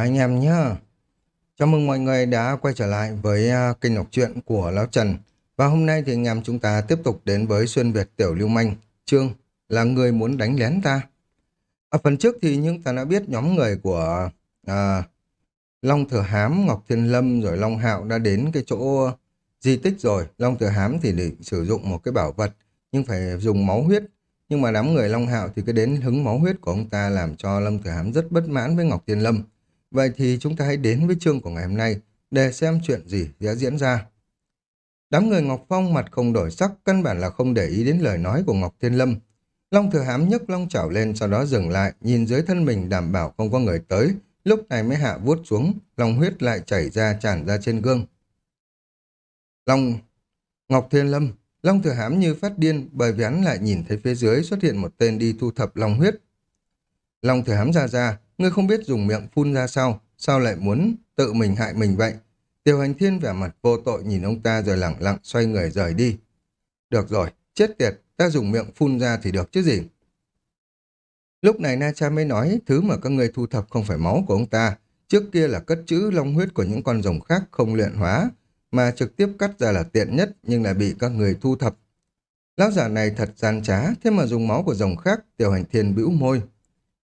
Anh em nhé Chào mừng mọi người đã quay trở lại với à, kênh đọc truyện của Lão Trần. Và hôm nay thì anh em chúng ta tiếp tục đến với Xuyên Việt Tiểu Lưu Manh, chương là người muốn đánh lén ta. Ở phần trước thì chúng ta đã biết nhóm người của à, Long Thừa Hám, Ngọc Thiên Lâm rồi Long Hạo đã đến cái chỗ di tích rồi. Long Thừa Hám thì để sử dụng một cái bảo vật nhưng phải dùng máu huyết nhưng mà đám người Long Hạo thì cái đến hứng máu huyết của ông ta làm cho Lâm Thừa Hám rất bất mãn với Ngọc Thiên Lâm. Vậy thì chúng ta hãy đến với chương của ngày hôm nay để xem chuyện gì sẽ diễn ra. Đám người Ngọc Phong mặt không đổi sắc, căn bản là không để ý đến lời nói của Ngọc Thiên Lâm. Long Thừa Hám nhấc long chảo lên sau đó dừng lại, nhìn dưới thân mình đảm bảo không có người tới, lúc này mới hạ vuốt xuống, lòng huyết lại chảy ra tràn ra trên gương. Long Ngọc Thiên Lâm Long thừa hám như phát điên bởi vì hắn lại nhìn thấy phía dưới xuất hiện một tên đi thu thập long huyết. Long thừa hám ra ra, ngươi không biết dùng miệng phun ra sao, sao lại muốn tự mình hại mình vậy? Tiêu hành thiên vẻ mặt vô tội nhìn ông ta rồi lặng lặng xoay người rời đi. Được rồi, chết tiệt, ta dùng miệng phun ra thì được chứ gì. Lúc này Na Cha mới nói thứ mà các ngươi thu thập không phải máu của ông ta, trước kia là cất chữ long huyết của những con rồng khác không luyện hóa, mà trực tiếp cắt ra là tiện nhất nhưng lại bị các người thu thập. Lão giả này thật gian trá, thế mà dùng máu của rồng khác, tiểu hành thiên bĩu môi.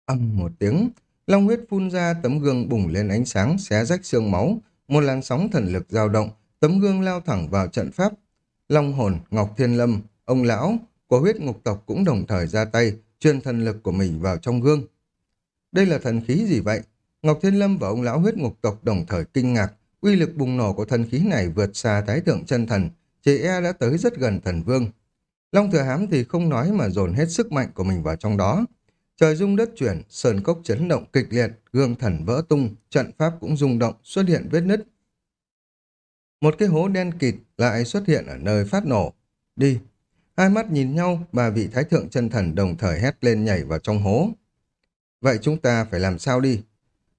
Âm một tiếng, long huyết phun ra tấm gương bùng lên ánh sáng, xé rách xương máu, một làn sóng thần lực dao động, tấm gương lao thẳng vào trận pháp. Long hồn, Ngọc Thiên Lâm, ông lão của huyết ngục tộc cũng đồng thời ra tay, truyền thần lực của mình vào trong gương. Đây là thần khí gì vậy? Ngọc Thiên Lâm và ông lão huyết ngục tộc đồng thời kinh ngạc, Uy lực bùng nổ của thần khí này vượt xa thái thượng chân thần, chỉ e đã tới rất gần thần vương. Long thừa hám thì không nói mà dồn hết sức mạnh của mình vào trong đó. Trời rung đất chuyển, sơn cốc chấn động kịch liệt, gương thần vỡ tung, trận pháp cũng rung động, xuất hiện vết nứt. Một cái hố đen kịt lại xuất hiện ở nơi phát nổ. Đi! Hai mắt nhìn nhau, bà vị thái thượng chân thần đồng thời hét lên nhảy vào trong hố. Vậy chúng ta phải làm sao đi?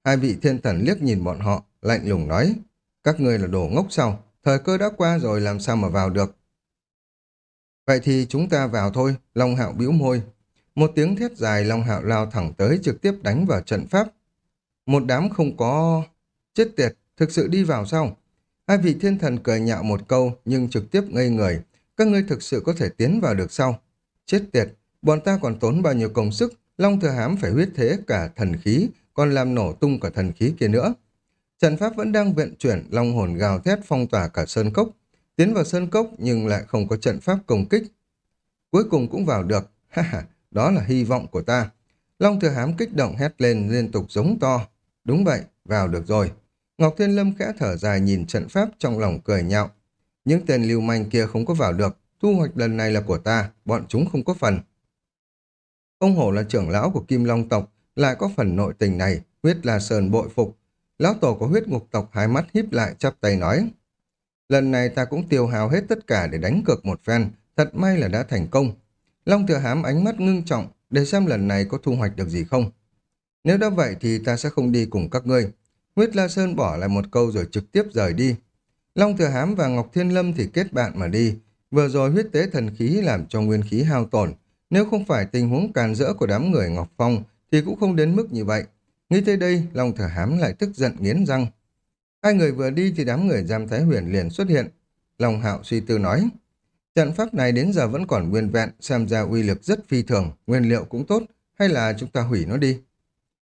Hai vị thiên thần liếc nhìn bọn họ, lạnh lùng nói. Các ngươi là đồ ngốc sao? Thời cơ đã qua rồi làm sao mà vào được? Vậy thì chúng ta vào thôi, Long Hạo bĩu môi. Một tiếng thét dài Long Hạo lao thẳng tới trực tiếp đánh vào trận pháp. Một đám không có... Chết tiệt, thực sự đi vào sao? Hai vị thiên thần cười nhạo một câu nhưng trực tiếp ngây người. Các ngươi thực sự có thể tiến vào được sao? Chết tiệt, bọn ta còn tốn bao nhiêu công sức, Long Thừa Hám phải huyết thế cả thần khí, còn làm nổ tung cả thần khí kia nữa. Trận pháp vẫn đang vận chuyển, long hồn gào thét phong tỏa cả sơn cốc. Tiến vào sơn cốc nhưng lại không có trận pháp công kích. Cuối cùng cũng vào được. Ha ha, đó là hy vọng của ta. Long thừa hám kích động hét lên liên tục giống to. Đúng vậy, vào được rồi. Ngọc Thiên Lâm khẽ thở dài nhìn trận pháp trong lòng cười nhạo. Những tên lưu manh kia không có vào được. Thu hoạch lần này là của ta, bọn chúng không có phần. Ông Hổ là trưởng lão của Kim Long tộc, lại có phần nội tình này, huyết là sờn bội phục, Lão tổ của huyết ngục tộc hai mắt híp lại chắp tay nói. Lần này ta cũng tiêu hào hết tất cả để đánh cược một phen, thật may là đã thành công. Long thừa hám ánh mắt ngưng trọng để xem lần này có thu hoạch được gì không. Nếu đã vậy thì ta sẽ không đi cùng các ngươi. Huyết La Sơn bỏ lại một câu rồi trực tiếp rời đi. Long Thừa Hám và Ngọc Thiên Lâm thì kết bạn mà đi. Vừa rồi huyết tế thần khí làm cho nguyên khí hao tổn. Nếu không phải tình huống càn rỡ của đám người Ngọc Phong thì cũng không đến mức như vậy. Nghĩ tới đây, Long Thừa Hám lại tức giận nghiến răng. Hai người vừa đi thì đám người giam Thái Huyền liền xuất hiện. Long Hạo suy tư nói, trận pháp này đến giờ vẫn còn nguyên vẹn, xem ra uy lực rất phi thường, nguyên liệu cũng tốt, hay là chúng ta hủy nó đi?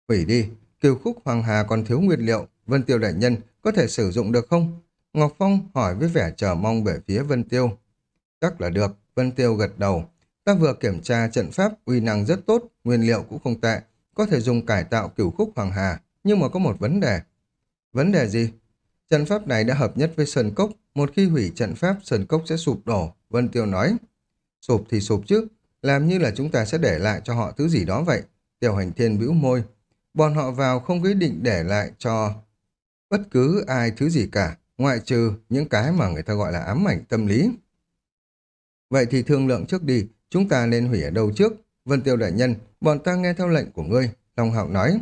Hủy đi, kiều khúc Hoàng Hà còn thiếu nguyên liệu, Vân Tiêu Đại Nhân có thể sử dụng được không? Ngọc Phong hỏi với vẻ chờ mong về phía Vân Tiêu. Chắc là được, Vân Tiêu gật đầu. Ta vừa kiểm tra trận pháp uy năng rất tốt, nguyên liệu cũng không tệ, có thể dùng cải tạo cửu khúc hoàng hà, nhưng mà có một vấn đề. Vấn đề gì? Trận pháp này đã hợp nhất với Sơn Cốc, một khi hủy trận pháp Sơn Cốc sẽ sụp đổ, Vân Tiêu nói. Sụp thì sụp chứ, làm như là chúng ta sẽ để lại cho họ thứ gì đó vậy. Tiểu hành thiên bĩu môi. Bọn họ vào không có ý định để lại cho bất cứ ai thứ gì cả, ngoại trừ những cái mà người ta gọi là ám ảnh tâm lý. Vậy thì thương lượng trước đi, chúng ta nên hủy ở đâu trước? Vân Tiêu Đại Nhân, bọn ta nghe theo lệnh của ngươi, Long Hạo nói.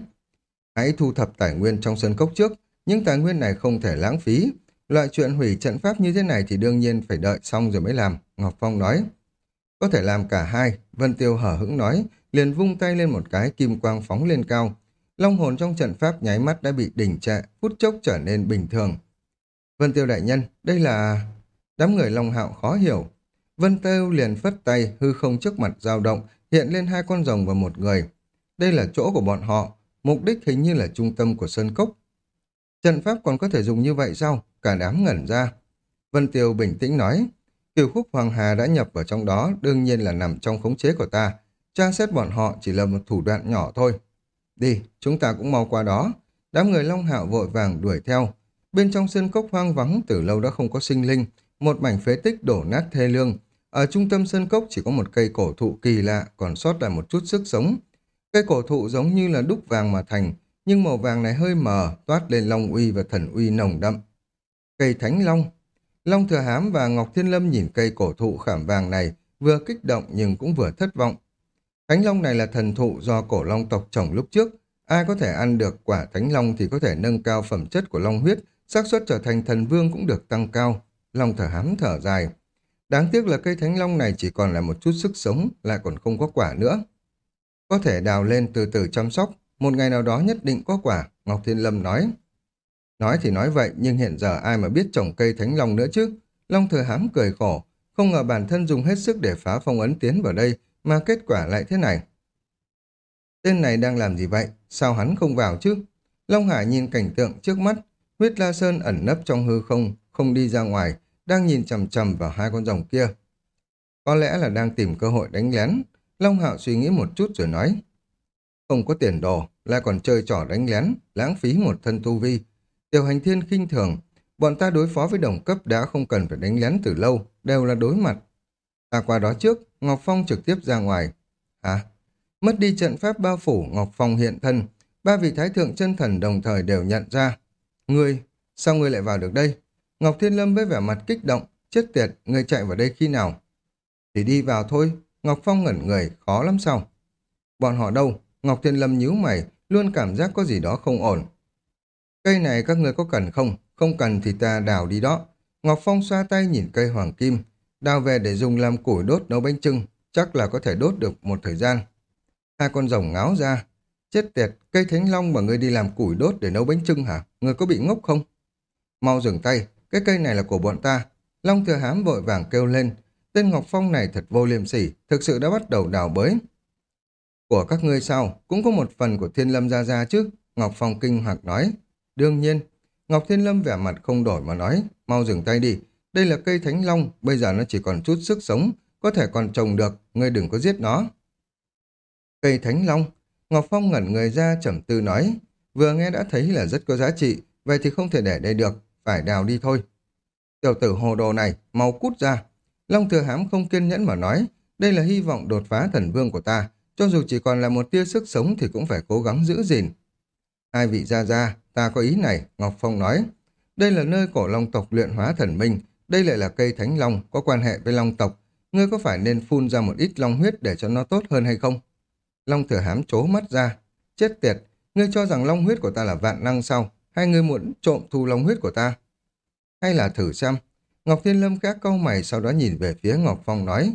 Hãy thu thập tài nguyên trong sân cốc trước, những tài nguyên này không thể lãng phí. Loại chuyện hủy trận pháp như thế này thì đương nhiên phải đợi xong rồi mới làm, Ngọc Phong nói. Có thể làm cả hai, Vân Tiêu hở hững nói, liền vung tay lên một cái kim quang phóng lên cao. long hồn trong trận pháp nháy mắt đã bị đình trệ, phút chốc trở nên bình thường. Vân Tiêu đại nhân, đây là... Đám người Long Hạo khó hiểu. Vân Tiêu liền phất tay, hư không trước mặt dao động, hiện lên hai con rồng và một người. Đây là chỗ của bọn họ, mục đích hình như là trung tâm của Sơn Cốc. Trận pháp còn có thể dùng như vậy sao? Cả đám ngẩn ra. Vân Tiêu bình tĩnh nói, Kiều khúc Hoàng Hà đã nhập vào trong đó, đương nhiên là nằm trong khống chế của ta. Tra xét bọn họ chỉ là một thủ đoạn nhỏ thôi. Đi, chúng ta cũng mau qua đó. Đám người Long Hạo vội vàng đuổi theo. Bên trong sân cốc hoang vắng từ lâu đã không có sinh linh, một mảnh phế tích đổ nát thê lương. Ở trung tâm sân cốc chỉ có một cây cổ thụ kỳ lạ, còn sót lại một chút sức sống. Cây cổ thụ giống như là đúc vàng mà thành, nhưng màu vàng này hơi mờ, toát lên long uy và thần uy nồng đậm. Cây thánh long Long Thừa Hám và Ngọc Thiên Lâm nhìn cây cổ thụ khảm vàng này, vừa kích động nhưng cũng vừa thất vọng. Thánh long này là thần thụ do cổ long tộc trồng lúc trước. Ai có thể ăn được quả thánh long thì có thể nâng cao phẩm chất của long huyết, xác suất trở thành thần vương cũng được tăng cao. Long thở hám thở dài. Đáng tiếc là cây thánh long này chỉ còn là một chút sức sống, lại còn không có quả nữa. Có thể đào lên từ từ chăm sóc, một ngày nào đó nhất định có quả, Ngọc Thiên Lâm nói. Nói thì nói vậy, nhưng hiện giờ ai mà biết trồng cây thánh long nữa chứ? Long thừa hám cười khổ, không ngờ bản thân dùng hết sức để phá phong ấn tiến vào đây, mà kết quả lại thế này. Tên này đang làm gì vậy? Sao hắn không vào chứ? Long Hải nhìn cảnh tượng trước mắt, huyết la sơn ẩn nấp trong hư không, không đi ra ngoài, đang nhìn chầm chầm vào hai con rồng kia. Có lẽ là đang tìm cơ hội đánh lén. Long Hạo suy nghĩ một chút rồi nói. Không có tiền đồ, lại còn chơi trò đánh lén, lãng phí một thân tu vi. Tiểu hành thiên khinh thường, bọn ta đối phó với đồng cấp đã không cần phải đánh lén từ lâu, đều là đối mặt. Ta qua đó trước, Ngọc Phong trực tiếp ra ngoài. Hả? Mất đi trận pháp bao phủ, Ngọc Phong hiện thân. Ba vị thái thượng chân thần đồng thời đều nhận ra. Ngươi, sao ngươi lại vào được đây? Ngọc Thiên Lâm với vẻ mặt kích động. Chết tiệt, ngươi chạy vào đây khi nào? Thì đi vào thôi. Ngọc Phong ngẩn người, khó lắm sao? Bọn họ đâu? Ngọc Thiên Lâm nhíu mày, luôn cảm giác có gì đó không ổn. Cây này các người có cần không? Không cần thì ta đào đi đó. Ngọc Phong xoa tay nhìn cây hoàng kim, đào về để dùng làm củi đốt nấu bánh trưng, chắc là có thể đốt được một thời gian. Hai con rồng ngáo ra, chết tiệt, cây thánh long mà ngươi đi làm củi đốt để nấu bánh trưng hả? Ngươi có bị ngốc không? Mau dừng tay, cái cây này là của bọn ta. Long thừa hám vội vàng kêu lên, tên Ngọc Phong này thật vô liêm sỉ, thực sự đã bắt đầu đào bới. Của các ngươi sao? Cũng có một phần của thiên lâm ra ra chứ? Ngọc Phong kinh hoặc nói. Đương nhiên, Ngọc Thiên Lâm vẻ mặt không đổi mà nói, mau dừng tay đi, đây là cây thánh long, bây giờ nó chỉ còn chút sức sống, có thể còn trồng được, ngươi đừng có giết nó. Cây thánh long, Ngọc Phong ngẩn người ra trầm tư nói, vừa nghe đã thấy là rất có giá trị, vậy thì không thể để đây được, phải đào đi thôi. Tiểu tử hồ đồ này, mau cút ra. Long thừa hám không kiên nhẫn mà nói, đây là hy vọng đột phá thần vương của ta, cho dù chỉ còn là một tia sức sống thì cũng phải cố gắng giữ gìn. Hai vị gia gia, ta có ý này, Ngọc Phong nói. Đây là nơi cổ long tộc luyện hóa thần minh, đây lại là cây thánh long, có quan hệ với long tộc. Ngươi có phải nên phun ra một ít long huyết để cho nó tốt hơn hay không? Long thừa hám chố mắt ra. Chết tiệt, ngươi cho rằng long huyết của ta là vạn năng sao? Hay ngươi muốn trộm thu long huyết của ta? Hay là thử xem? Ngọc Thiên Lâm khẽ câu mày sau đó nhìn về phía Ngọc Phong nói.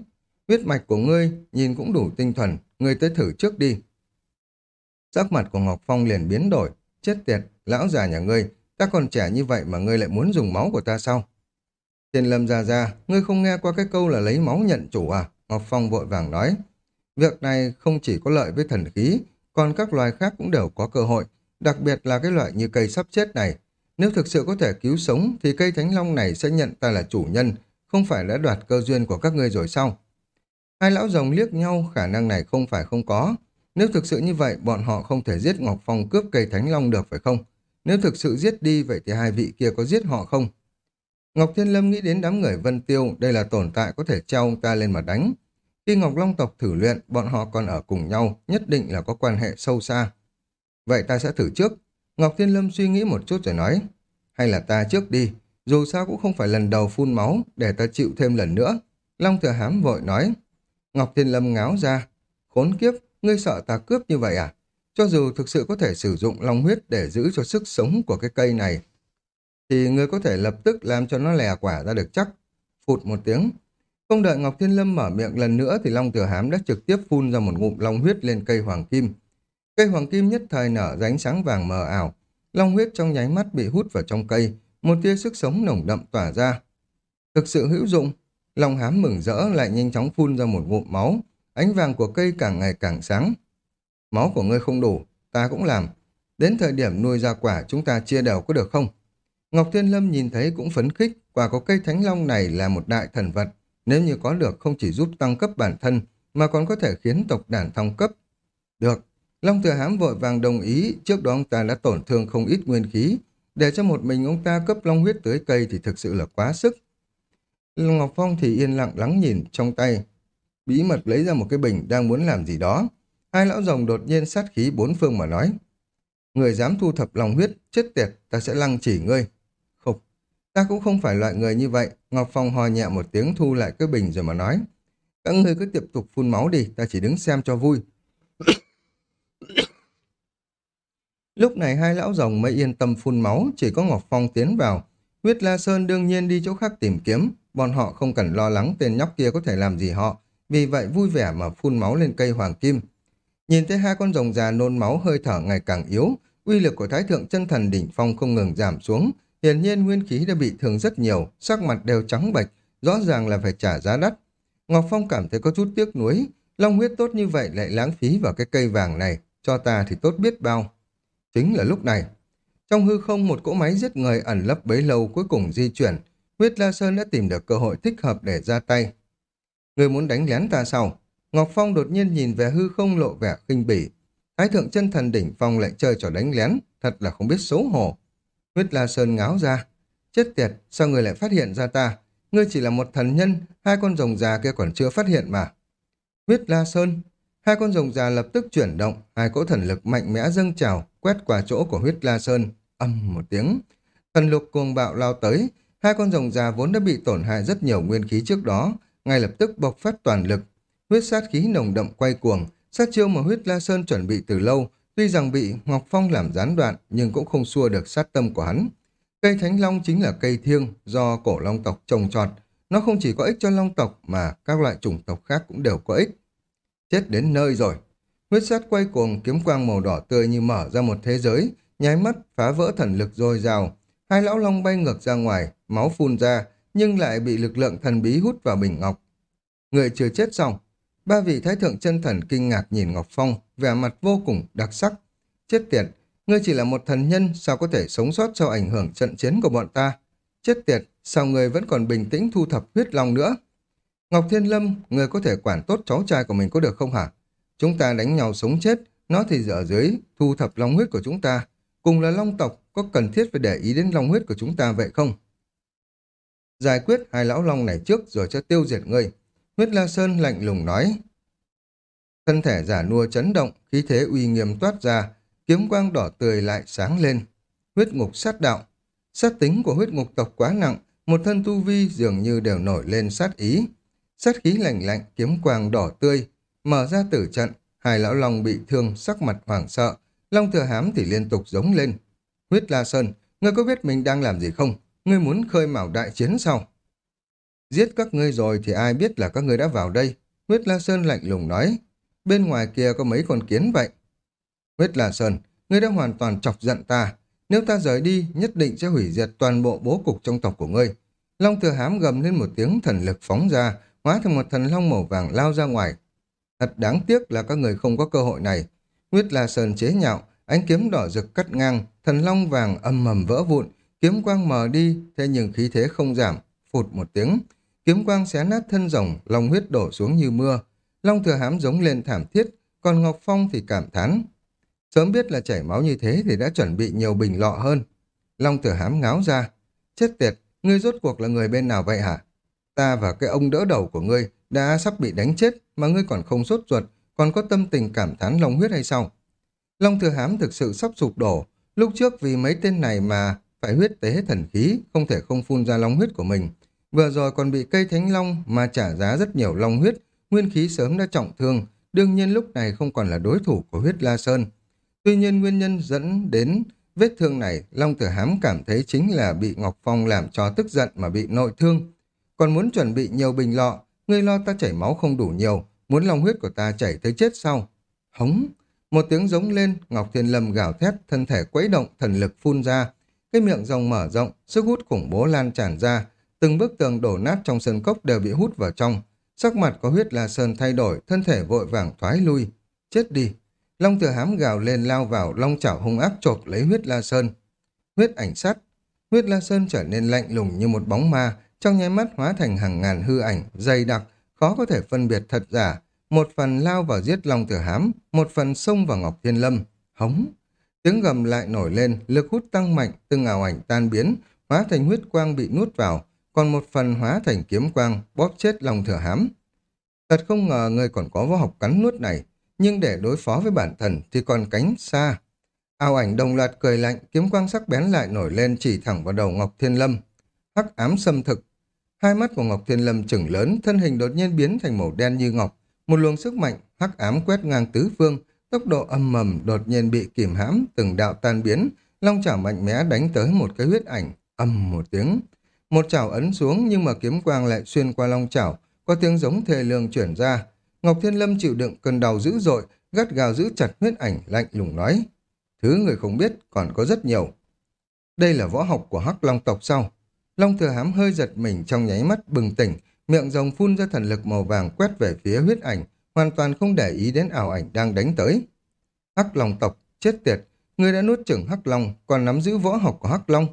Huyết mạch của ngươi nhìn cũng đủ tinh thuần, ngươi tới thử trước đi. Sắc mặt của Ngọc Phong liền biến đổi. Chết tiệt, lão già nhà ngươi, ta còn trẻ như vậy mà ngươi lại muốn dùng máu của ta sao? Thiên lâm ra ra, ngươi không nghe qua cái câu là lấy máu nhận chủ à? Ngọc Phong vội vàng nói. Việc này không chỉ có lợi với thần khí, còn các loài khác cũng đều có cơ hội, đặc biệt là cái loại như cây sắp chết này. Nếu thực sự có thể cứu sống, thì cây thánh long này sẽ nhận ta là chủ nhân, không phải đã đoạt cơ duyên của các ngươi rồi sao? Hai lão rồng liếc nhau, khả năng này không phải không có, nếu thực sự như vậy, bọn họ không thể giết Ngọc Phong cướp cây Thánh Long được phải không? Nếu thực sự giết đi, vậy thì hai vị kia có giết họ không? Ngọc Thiên Lâm nghĩ đến đám người Vân Tiêu, đây là tồn tại có thể treo ông ta lên mà đánh. Khi Ngọc Long tộc thử luyện, bọn họ còn ở cùng nhau, nhất định là có quan hệ sâu xa. Vậy ta sẽ thử trước. Ngọc Thiên Lâm suy nghĩ một chút rồi nói, hay là ta trước đi, dù sao cũng không phải lần đầu phun máu, để ta chịu thêm lần nữa. Long Thừa Hám vội nói, Ngọc Thiên Lâm ngáo ra, khốn kiếp, Ngươi sợ ta cướp như vậy à? Cho dù thực sự có thể sử dụng long huyết để giữ cho sức sống của cái cây này, thì ngươi có thể lập tức làm cho nó lè quả ra được chắc. Phụt một tiếng. Không đợi Ngọc Thiên Lâm mở miệng lần nữa thì Long Thừa Hám đã trực tiếp phun ra một ngụm long huyết lên cây hoàng kim. Cây hoàng kim nhất thời nở ra ánh sáng vàng mờ ảo. Long huyết trong nháy mắt bị hút vào trong cây, một tia sức sống nồng đậm tỏa ra. Thực sự hữu dụng, Long hám mừng rỡ lại nhanh chóng phun ra một ngụm máu, ánh vàng của cây càng ngày càng sáng. Máu của ngươi không đủ, ta cũng làm. Đến thời điểm nuôi ra quả chúng ta chia đều có được không? Ngọc Thiên Lâm nhìn thấy cũng phấn khích, quả có cây thánh long này là một đại thần vật. Nếu như có được không chỉ giúp tăng cấp bản thân, mà còn có thể khiến tộc đàn thăng cấp. Được, Long Thừa Hám vội vàng đồng ý, trước đó ông ta đã tổn thương không ít nguyên khí. Để cho một mình ông ta cấp long huyết tới cây thì thực sự là quá sức. Ngọc Phong thì yên lặng lắng nhìn trong tay, bí mật lấy ra một cái bình đang muốn làm gì đó. Hai lão rồng đột nhiên sát khí bốn phương mà nói. Người dám thu thập lòng huyết, chết tiệt, ta sẽ lăng chỉ ngươi. Khục, ta cũng không phải loại người như vậy. Ngọc Phong hò nhẹ một tiếng thu lại cái bình rồi mà nói. Các ngươi cứ tiếp tục phun máu đi, ta chỉ đứng xem cho vui. Lúc này hai lão rồng mới yên tâm phun máu, chỉ có Ngọc Phong tiến vào. Huyết La Sơn đương nhiên đi chỗ khác tìm kiếm, bọn họ không cần lo lắng tên nhóc kia có thể làm gì họ, vì vậy vui vẻ mà phun máu lên cây hoàng kim. Nhìn thấy hai con rồng già nôn máu hơi thở ngày càng yếu, uy lực của Thái Thượng chân Thần đỉnh phong không ngừng giảm xuống, hiển nhiên nguyên khí đã bị thương rất nhiều, sắc mặt đều trắng bệch, rõ ràng là phải trả giá đắt. Ngọc Phong cảm thấy có chút tiếc nuối, long huyết tốt như vậy lại lãng phí vào cái cây vàng này, cho ta thì tốt biết bao. Chính là lúc này, trong hư không một cỗ máy giết người ẩn lấp bấy lâu cuối cùng di chuyển, huyết La Sơn đã tìm được cơ hội thích hợp để ra tay. Người muốn đánh lén ta sao? Ngọc Phong đột nhiên nhìn về hư không lộ vẻ khinh bỉ. Thái thượng chân thần đỉnh phong lại chơi trò đánh lén, thật là không biết xấu hổ. Huyết La Sơn ngáo ra. Chết tiệt, sao người lại phát hiện ra ta? Ngươi chỉ là một thần nhân, hai con rồng già kia còn chưa phát hiện mà. Huyết La Sơn. Hai con rồng già lập tức chuyển động, hai cỗ thần lực mạnh mẽ dâng trào, quét qua chỗ của huyết La Sơn. Âm một tiếng. Thần lục cuồng bạo lao tới, hai con rồng già vốn đã bị tổn hại rất nhiều nguyên khí trước đó, ngay lập tức bộc phát toàn lực. Huyết sát khí nồng đậm quay cuồng, sát chiêu mà huyết La Sơn chuẩn bị từ lâu, tuy rằng bị Ngọc Phong làm gián đoạn nhưng cũng không xua được sát tâm của hắn. Cây Thánh Long chính là cây thiêng do cổ long tộc trồng trọt. Nó không chỉ có ích cho long tộc mà các loại chủng tộc khác cũng đều có ích. Chết đến nơi rồi. Huyết sát quay cuồng kiếm quang màu đỏ tươi như mở ra một thế giới, nháy mắt phá vỡ thần lực dồi dào. Hai lão long bay ngược ra ngoài, máu phun ra, nhưng lại bị lực lượng thần bí hút vào bình ngọc. Người chưa chết xong, ba vị thái thượng chân thần kinh ngạc nhìn Ngọc Phong, vẻ mặt vô cùng đặc sắc. Chết tiệt, ngươi chỉ là một thần nhân, sao có thể sống sót sau ảnh hưởng trận chiến của bọn ta? Chết tiệt, sao ngươi vẫn còn bình tĩnh thu thập huyết long nữa? Ngọc Thiên Lâm, ngươi có thể quản tốt cháu trai của mình có được không hả? Chúng ta đánh nhau sống chết, nó thì dở dưới thu thập long huyết của chúng ta. Cùng là long tộc, có cần thiết phải để ý đến long huyết của chúng ta vậy không? Giải quyết hai lão long này trước rồi cho tiêu diệt ngươi. Huyết La Sơn lạnh lùng nói. Thân thể giả nua chấn động, khí thế uy nghiêm toát ra, kiếm quang đỏ tươi lại sáng lên. Huyết ngục sát đạo. Sát tính của huyết ngục tộc quá nặng, một thân tu vi dường như đều nổi lên sát ý. Sát khí lạnh lạnh, kiếm quang đỏ tươi, mở ra tử trận, hai lão long bị thương, sắc mặt hoảng sợ. Long thừa hám thì liên tục giống lên. Huyết La Sơn, ngươi có biết mình đang làm gì không? Ngươi muốn khơi mào đại chiến sao? Giết các ngươi rồi thì ai biết là các ngươi đã vào đây? Huyết La Sơn lạnh lùng nói. Bên ngoài kia có mấy con kiến vậy? Huyết La Sơn, ngươi đã hoàn toàn chọc giận ta. Nếu ta rời đi, nhất định sẽ hủy diệt toàn bộ bố cục trong tộc của ngươi. Long thừa hám gầm lên một tiếng thần lực phóng ra, hóa thành một thần long màu vàng lao ra ngoài. Thật đáng tiếc là các người không có cơ hội này. Huyết La Sơn chế nhạo, ánh kiếm đỏ rực cắt ngang, thần long vàng âm mầm vỡ vụn, kiếm quang mờ đi, thế nhưng khí thế không giảm, phụt một tiếng. Kiếm quang xé nát thân rồng, long huyết đổ xuống như mưa. Long thừa hám giống lên thảm thiết, còn Ngọc Phong thì cảm thán. Sớm biết là chảy máu như thế thì đã chuẩn bị nhiều bình lọ hơn. Long thừa hám ngáo ra. Chết tiệt, ngươi rốt cuộc là người bên nào vậy hả? Ta và cái ông đỡ đầu của ngươi đã sắp bị đánh chết mà ngươi còn không sốt ruột, còn có tâm tình cảm thán long huyết hay sao? Long thừa hám thực sự sắp sụp đổ. Lúc trước vì mấy tên này mà phải huyết tế thần khí, không thể không phun ra long huyết của mình. Vừa rồi còn bị cây thánh long mà trả giá rất nhiều long huyết, nguyên khí sớm đã trọng thương, đương nhiên lúc này không còn là đối thủ của huyết La Sơn. Tuy nhiên nguyên nhân dẫn đến vết thương này, Long Tử Hám cảm thấy chính là bị Ngọc Phong làm cho tức giận mà bị nội thương. Còn muốn chuẩn bị nhiều bình lọ, ngươi lo ta chảy máu không đủ nhiều, muốn lòng huyết của ta chảy tới chết sau. Hống! Một tiếng giống lên, Ngọc Thiên Lâm gào thét, thân thể quấy động, thần lực phun ra. Cái miệng rồng mở rộng, sức hút khủng bố lan tràn ra. Từng bức tường đổ nát trong sân cốc đều bị hút vào trong. Sắc mặt có huyết la sơn thay đổi, thân thể vội vàng thoái lui. Chết đi! Long thừa hám gào lên lao vào, long chảo hung ác chộp lấy huyết la sơn. Huyết ảnh sắt. Huyết la sơn trở nên lạnh lùng như một bóng ma, trong nháy mắt hóa thành hàng ngàn hư ảnh, dày đặc, khó có thể phân biệt thật giả. Một phần lao vào giết long Tử hám, một phần xông vào Ngọc Thiên Lâm. Hống! Tiếng gầm lại nổi lên, lực hút tăng mạnh, từng ảo ảnh tan biến, hóa thành huyết quang bị nuốt vào, còn một phần hóa thành kiếm quang, bóp chết long thừa hám. Thật không ngờ người còn có võ học cắn nuốt này, nhưng để đối phó với bản thần thì còn cánh xa. Ảo ảnh đồng loạt cười lạnh, kiếm quang sắc bén lại nổi lên chỉ thẳng vào đầu Ngọc Thiên Lâm. Hắc ám xâm thực. Hai mắt của Ngọc Thiên Lâm chừng lớn, thân hình đột nhiên biến thành màu đen như ngọc. Một luồng sức mạnh, hắc ám quét ngang tứ phương, tốc độ âm mầm đột nhiên bị kìm hãm, từng đạo tan biến, long chảo mạnh mẽ đánh tới một cái huyết ảnh, âm một tiếng. Một chảo ấn xuống nhưng mà kiếm quang lại xuyên qua long chảo, có tiếng giống thề lương chuyển ra. Ngọc Thiên Lâm chịu đựng cơn đau dữ dội, gắt gào giữ chặt huyết ảnh lạnh lùng nói. Thứ người không biết còn có rất nhiều. Đây là võ học của Hắc Long tộc sau. Long thừa hám hơi giật mình trong nháy mắt bừng tỉnh, miệng rồng phun ra thần lực màu vàng quét về phía huyết ảnh, hoàn toàn không để ý đến ảo ảnh đang đánh tới. Hắc Long tộc, chết tiệt, người đã nuốt chửng Hắc Long, còn nắm giữ võ học của Hắc Long.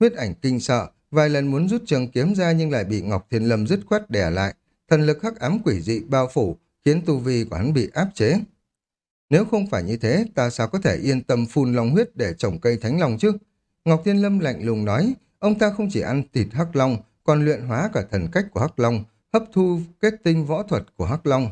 Huyết ảnh kinh sợ, vài lần muốn rút trường kiếm ra nhưng lại bị Ngọc Thiên Lâm dứt khoát đè lại. Thần lực hắc ám quỷ dị bao phủ, khiến tu vi của hắn bị áp chế. Nếu không phải như thế, ta sao có thể yên tâm phun long huyết để trồng cây thánh long chứ? Ngọc Thiên Lâm lạnh lùng nói, ông ta không chỉ ăn thịt hắc long, còn luyện hóa cả thần cách của hắc long, hấp thu kết tinh võ thuật của hắc long.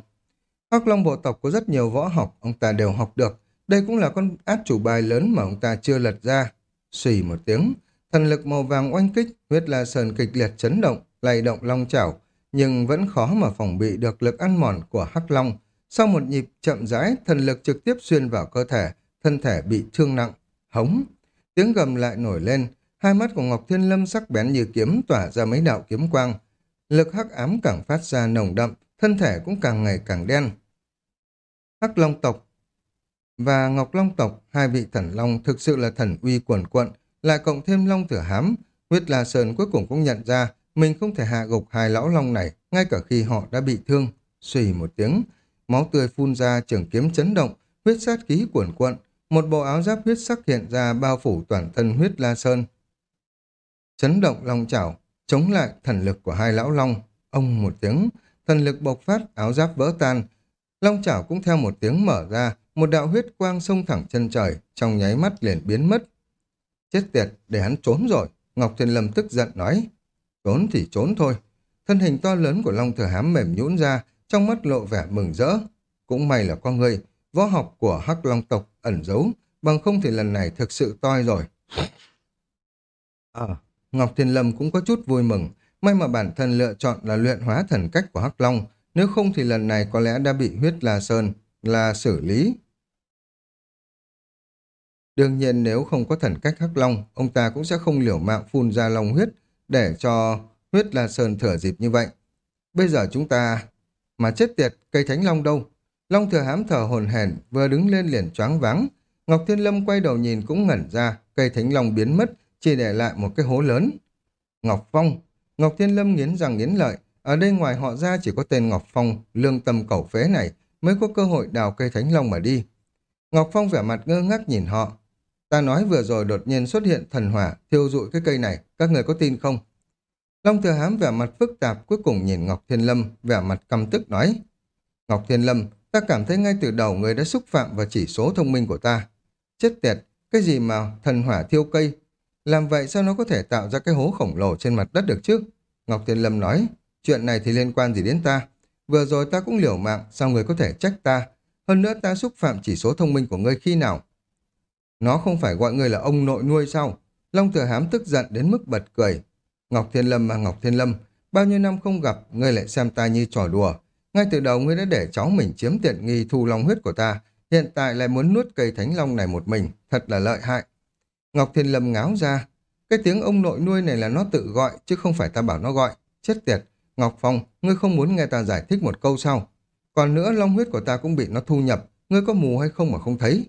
Hắc long bộ tộc có rất nhiều võ học, ông ta đều học được. Đây cũng là con át chủ bài lớn mà ông ta chưa lật ra. Xùy một tiếng, thần lực màu vàng oanh kích, huyết la sờn kịch liệt chấn động, lay động long chảo, nhưng vẫn khó mà phòng bị được lực ăn mòn của hắc long. Sau một nhịp chậm rãi, thần lực trực tiếp xuyên vào cơ thể, thân thể bị thương nặng, hống. Tiếng gầm lại nổi lên, hai mắt của Ngọc Thiên Lâm sắc bén như kiếm tỏa ra mấy đạo kiếm quang. Lực hắc ám càng phát ra nồng đậm, thân thể cũng càng ngày càng đen. Hắc Long tộc và Ngọc Long tộc, hai vị thần long thực sự là thần uy quần quận, lại cộng thêm long tử hám. Huyết La Sơn cuối cùng cũng nhận ra mình không thể hạ gục hai lão long này, ngay cả khi họ đã bị thương. Xùy một tiếng, máu tươi phun ra, trường kiếm chấn động, huyết sát khí cuồn cuộn, một bộ áo giáp huyết sắc hiện ra bao phủ toàn thân huyết la sơn. Chấn động long chảo, chống lại thần lực của hai lão long. Ông một tiếng, thần lực bộc phát, áo giáp vỡ tan. Long chảo cũng theo một tiếng mở ra, một đạo huyết quang sông thẳng chân trời, trong nháy mắt liền biến mất. Chết tiệt, để hắn trốn rồi. Ngọc Thiên Lâm tức giận nói. Trốn thì trốn thôi. Thân hình to lớn của Long Thừa Hám mềm nhũn ra, trong mắt lộ vẻ mừng rỡ. Cũng may là con người, võ học của Hắc Long tộc ẩn giấu, bằng không thì lần này thực sự toi rồi. À, Ngọc Thiên Lâm cũng có chút vui mừng, may mà bản thân lựa chọn là luyện hóa thần cách của Hắc Long, nếu không thì lần này có lẽ đã bị huyết La Sơn là xử lý. Đương nhiên nếu không có thần cách Hắc Long, ông ta cũng sẽ không liều mạng phun ra long huyết để cho huyết La Sơn thở dịp như vậy. Bây giờ chúng ta... Mà chết tiệt, cây thánh long đâu? Long thừa hám thở hồn hển, vừa đứng lên liền choáng váng. Ngọc Thiên Lâm quay đầu nhìn cũng ngẩn ra, cây thánh long biến mất, chỉ để lại một cái hố lớn. Ngọc Phong. Ngọc Thiên Lâm nghiến răng nghiến lợi. Ở đây ngoài họ ra chỉ có tên Ngọc Phong, lương tâm cẩu phế này, mới có cơ hội đào cây thánh long mà đi. Ngọc Phong vẻ mặt ngơ ngác nhìn họ. Ta nói vừa rồi đột nhiên xuất hiện thần hỏa, thiêu dụi cái cây này, các người có tin không? Long Thừa Hám vẻ mặt phức tạp cuối cùng nhìn Ngọc Thiên Lâm, vẻ mặt căm tức nói. Ngọc Thiên Lâm, ta cảm thấy ngay từ đầu người đã xúc phạm vào chỉ số thông minh của ta. Chết tiệt, cái gì mà thần hỏa thiêu cây? Làm vậy sao nó có thể tạo ra cái hố khổng lồ trên mặt đất được chứ? Ngọc Thiên Lâm nói, chuyện này thì liên quan gì đến ta? Vừa rồi ta cũng liều mạng, sao người có thể trách ta? Hơn nữa ta xúc phạm chỉ số thông minh của ngươi khi nào? Nó không phải gọi ngươi là ông nội nuôi sao? Long Thừa Hám tức giận đến mức bật cười. Ngọc Thiên Lâm mà Ngọc Thiên Lâm, bao nhiêu năm không gặp, ngươi lại xem ta như trò đùa. Ngay từ đầu ngươi đã để cháu mình chiếm tiện nghi thu long huyết của ta, hiện tại lại muốn nuốt cây thánh long này một mình, thật là lợi hại. Ngọc Thiên Lâm ngáo ra, cái tiếng ông nội nuôi này là nó tự gọi, chứ không phải ta bảo nó gọi. Chết tiệt, Ngọc Phong, ngươi không muốn nghe ta giải thích một câu sao? Còn nữa, long huyết của ta cũng bị nó thu nhập, ngươi ngươi có mù hay không mà không thấy?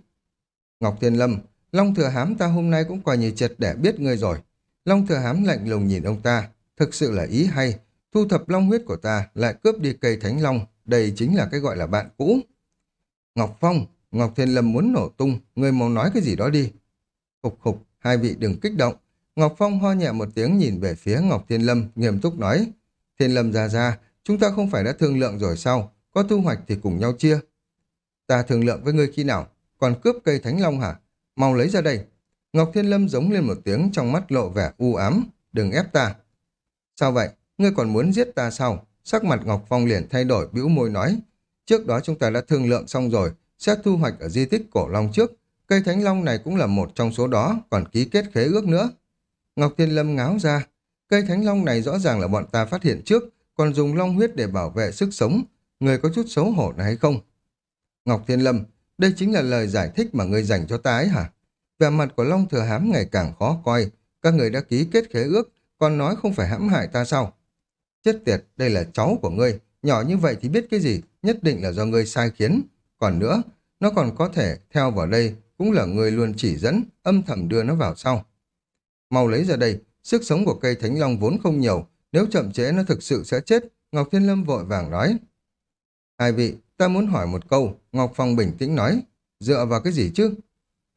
Ngọc Thiên Lâm, Long Thừa Hám ta hôm nay cũng coi như triệt để biết ngươi rồi. Long Thừa Hám lạnh lùng nhìn ông ta, thực sự là ý hay, thu thập long huyết của ta lại cướp đi cây thánh long, đây chính là cái gọi là bạn cũ. Ngọc Phong, Ngọc Thiên Lâm muốn nổ tung, ngươi mau nói cái gì đó đi. Khục khục, hai vị đừng kích động. Ngọc Phong ho nhẹ một tiếng nhìn về phía Ngọc Thiên Lâm, nghiêm túc nói. Thiên Lâm ra ra, chúng ta không phải đã thương lượng rồi sao? Có thu hoạch thì cùng nhau chia. Ta thương lượng với ngươi khi nào? Còn cướp cây thánh long hả? Mau lấy ra đây. Ngọc Thiên Lâm giống lên một tiếng trong mắt lộ vẻ u ám. Đừng ép ta. Sao vậy? Ngươi còn muốn giết ta sao? Sắc mặt Ngọc Phong liền thay đổi bĩu môi nói. Trước đó chúng ta đã thương lượng xong rồi, sẽ thu hoạch ở di tích cổ long trước. Cây thánh long này cũng là một trong số đó, còn ký kết khế ước nữa. Ngọc Thiên Lâm ngáo ra. Cây thánh long này rõ ràng là bọn ta phát hiện trước, còn dùng long huyết để bảo vệ sức sống. Người có chút xấu hổ này hay không? Ngọc Thiên Lâm, đây chính là lời giải thích mà ngươi dành cho ta ấy hả? Vẻ mặt của Long Thừa Hám ngày càng khó coi. Các người đã ký kết khế ước, còn nói không phải hãm hại ta sao? Chết tiệt, đây là cháu của ngươi. Nhỏ như vậy thì biết cái gì, nhất định là do ngươi sai khiến. Còn nữa, nó còn có thể theo vào đây, cũng là người luôn chỉ dẫn, âm thầm đưa nó vào sau. Mau lấy ra đây, sức sống của cây thánh long vốn không nhiều, nếu chậm trễ nó thực sự sẽ chết, Ngọc Thiên Lâm vội vàng nói. Hai vị, ta muốn hỏi một câu, Ngọc Phong bình tĩnh nói, dựa vào cái gì chứ?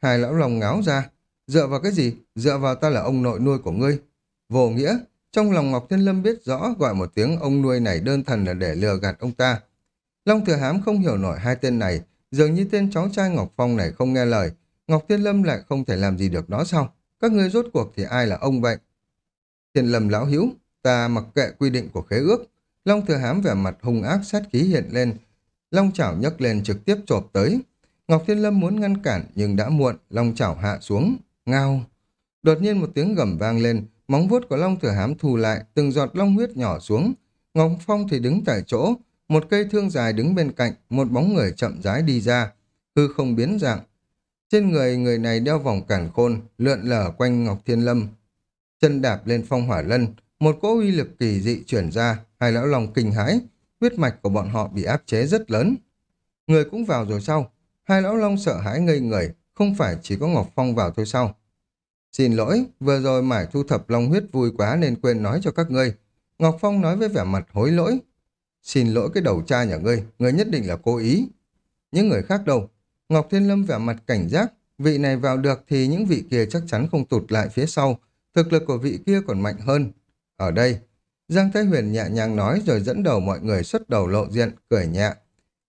Hai lão lòng ngáo ra, dựa vào cái gì? Dựa vào ta là ông nội nuôi của ngươi. Vô nghĩa, trong lòng Ngọc Thiên Lâm biết rõ gọi một tiếng ông nuôi này đơn thần là để lừa gạt ông ta. Long Thừa Hám không hiểu nổi hai tên này, dường như tên cháu trai Ngọc Phong này không nghe lời. Ngọc Thiên Lâm lại không thể làm gì được nó sao? Các ngươi rốt cuộc thì ai là ông vậy? Thiên Lâm lão hữu ta mặc kệ quy định của khế ước. Long Thừa Hám vẻ mặt hung ác sát khí hiện lên. Long chảo nhấc lên trực tiếp chộp tới. Ngọc Thiên Lâm muốn ngăn cản nhưng đã muộn, long chảo hạ xuống. Ngao! Đột nhiên một tiếng gầm vang lên, Móng vuốt của Long Thừa Hám thu lại, từng giọt long huyết nhỏ xuống. Ngọc Phong thì đứng tại chỗ, một cây thương dài đứng bên cạnh, một bóng người chậm rãi đi ra, hư không biến dạng. Trên người người này đeo vòng cản khôn, lượn lờ quanh Ngọc Thiên Lâm. Chân đạp lên phong hỏa lân, một cỗ uy lực kỳ dị chuyển ra, hai lão lòng kinh hãi, huyết mạch của bọn họ bị áp chế rất lớn. Người cũng vào rồi sao? Hai lão long sợ hãi ngây người, không phải chỉ có Ngọc Phong vào thôi sao? Xin lỗi, vừa rồi mải thu thập long huyết vui quá nên quên nói cho các ngươi. Ngọc Phong nói với vẻ mặt hối lỗi. Xin lỗi cái đầu cha nhà ngươi, ngươi nhất định là cố ý. Những người khác đâu? Ngọc Thiên Lâm vẻ mặt cảnh giác, vị này vào được thì những vị kia chắc chắn không tụt lại phía sau. Thực lực của vị kia còn mạnh hơn. Ở đây, Giang Thái Huyền nhẹ nhàng nói rồi dẫn đầu mọi người xuất đầu lộ diện, cười nhẹ.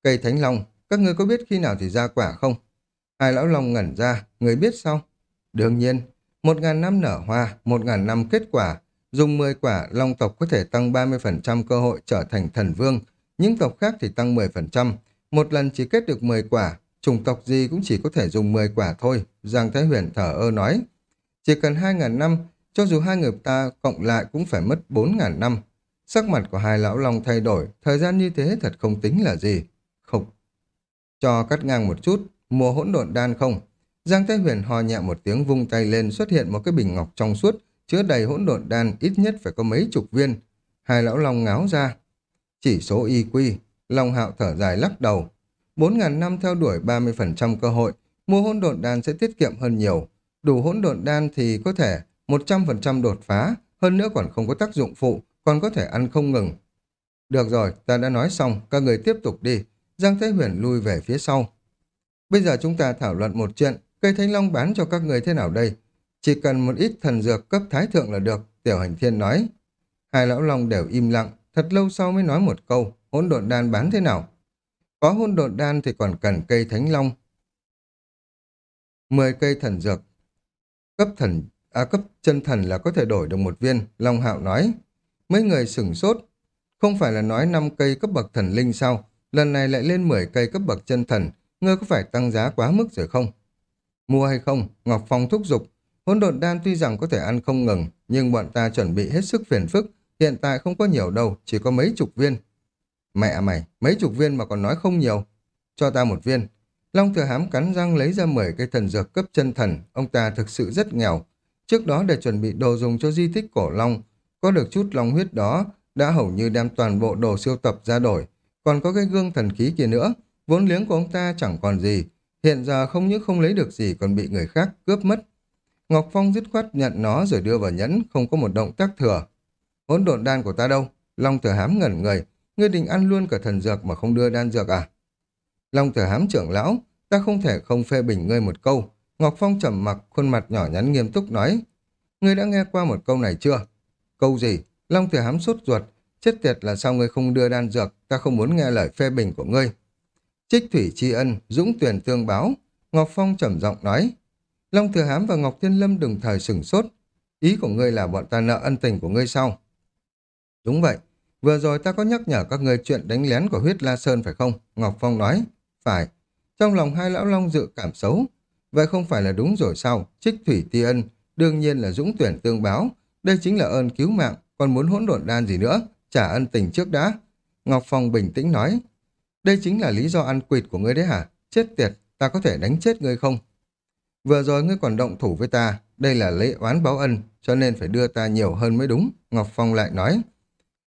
Cây Thánh Long, các ngươi có biết khi nào thì ra quả không? Hai lão long ngẩn ra, người biết sao? Đương nhiên, một ngàn năm nở hoa, một ngàn năm kết quả. Dùng 10 quả, long tộc có thể tăng 30% cơ hội trở thành thần vương. Những tộc khác thì tăng 10%. Một lần chỉ kết được 10 quả, chủng tộc gì cũng chỉ có thể dùng 10 quả thôi. Giang Thái Huyền thở ơ nói. Chỉ cần 2.000 năm, cho dù hai người ta cộng lại cũng phải mất 4.000 năm. Sắc mặt của hai lão long thay đổi, thời gian như thế thật không tính là gì. Không. Cho cắt ngang một chút, mùa hỗn độn đan không? Giang Thái Huyền ho nhẹ một tiếng vung tay lên xuất hiện một cái bình ngọc trong suốt, chứa đầy hỗn độn đan ít nhất phải có mấy chục viên. Hai lão long ngáo ra. Chỉ số y quy, Long Hạo thở dài lắc đầu. Bốn ngàn năm theo đuổi 30% cơ hội, mua hỗn độn đan sẽ tiết kiệm hơn nhiều. Đủ hỗn độn đan thì có thể 100% đột phá, hơn nữa còn không có tác dụng phụ, còn có thể ăn không ngừng. Được rồi, ta đã nói xong, các người tiếp tục đi. Giang Thế Huyền lui về phía sau. Bây giờ chúng ta thảo luận một chuyện, Cây thanh long bán cho các người thế nào đây? Chỉ cần một ít thần dược cấp thái thượng là được, tiểu hành thiên nói. Hai lão long đều im lặng, thật lâu sau mới nói một câu, hỗn độn đan bán thế nào? Có hỗn độn đan thì còn cần cây thánh long. Mười cây thần dược. Cấp thần, à cấp chân thần là có thể đổi được một viên, Long Hạo nói. Mấy người sửng sốt, không phải là nói năm cây cấp bậc thần linh sao? Lần này lại lên 10 cây cấp bậc chân thần, ngươi có phải tăng giá quá mức rồi không? Mua hay không? Ngọc Phong thúc giục. Hỗn độn đan tuy rằng có thể ăn không ngừng, nhưng bọn ta chuẩn bị hết sức phiền phức. Hiện tại không có nhiều đâu, chỉ có mấy chục viên. Mẹ mày, mấy chục viên mà còn nói không nhiều. Cho ta một viên. Long thừa hám cắn răng lấy ra 10 cây thần dược cấp chân thần. Ông ta thực sự rất nghèo. Trước đó để chuẩn bị đồ dùng cho di tích cổ long, có được chút long huyết đó, đã hầu như đem toàn bộ đồ siêu tập ra đổi. Còn có cái gương thần khí kia nữa, Vốn liếng của ông ta chẳng còn gì, hiện giờ không những không lấy được gì còn bị người khác cướp mất. Ngọc Phong dứt khoát nhận nó rồi đưa vào nhẫn, không có một động tác thừa. Hỗn độn đan của ta đâu? Long thừa hám ngẩn người, ngươi định ăn luôn cả thần dược mà không đưa đan dược à? Long thừa hám trưởng lão, ta không thể không phê bình ngươi một câu. Ngọc Phong trầm mặc, khuôn mặt nhỏ nhắn nghiêm túc nói. Ngươi đã nghe qua một câu này chưa? Câu gì? Long thừa hám sốt ruột. Chết tiệt là sao ngươi không đưa đan dược, ta không muốn nghe lời phê bình của ngươi. Trích thủy tri ân, dũng tuyển tương báo. Ngọc Phong trầm giọng nói. Long thừa hám và Ngọc Thiên Lâm đồng thời sửng sốt. Ý của ngươi là bọn ta nợ ân tình của ngươi sau. Đúng vậy, vừa rồi ta có nhắc nhở các ngươi chuyện đánh lén của huyết La Sơn phải không? Ngọc Phong nói. Phải. Trong lòng hai lão long dự cảm xấu. Vậy không phải là đúng rồi sao? Trích thủy ti ân, đương nhiên là dũng tuyển tương báo. Đây chính là ơn cứu mạng, còn muốn hỗn độn đan gì nữa? Trả ân tình trước đã. Ngọc Phong bình tĩnh nói. Đây chính là lý do ăn quỵt của ngươi đấy hả? Chết tiệt, ta có thể đánh chết ngươi không? Vừa rồi ngươi còn động thủ với ta, đây là lễ oán báo ân, cho nên phải đưa ta nhiều hơn mới đúng, Ngọc Phong lại nói.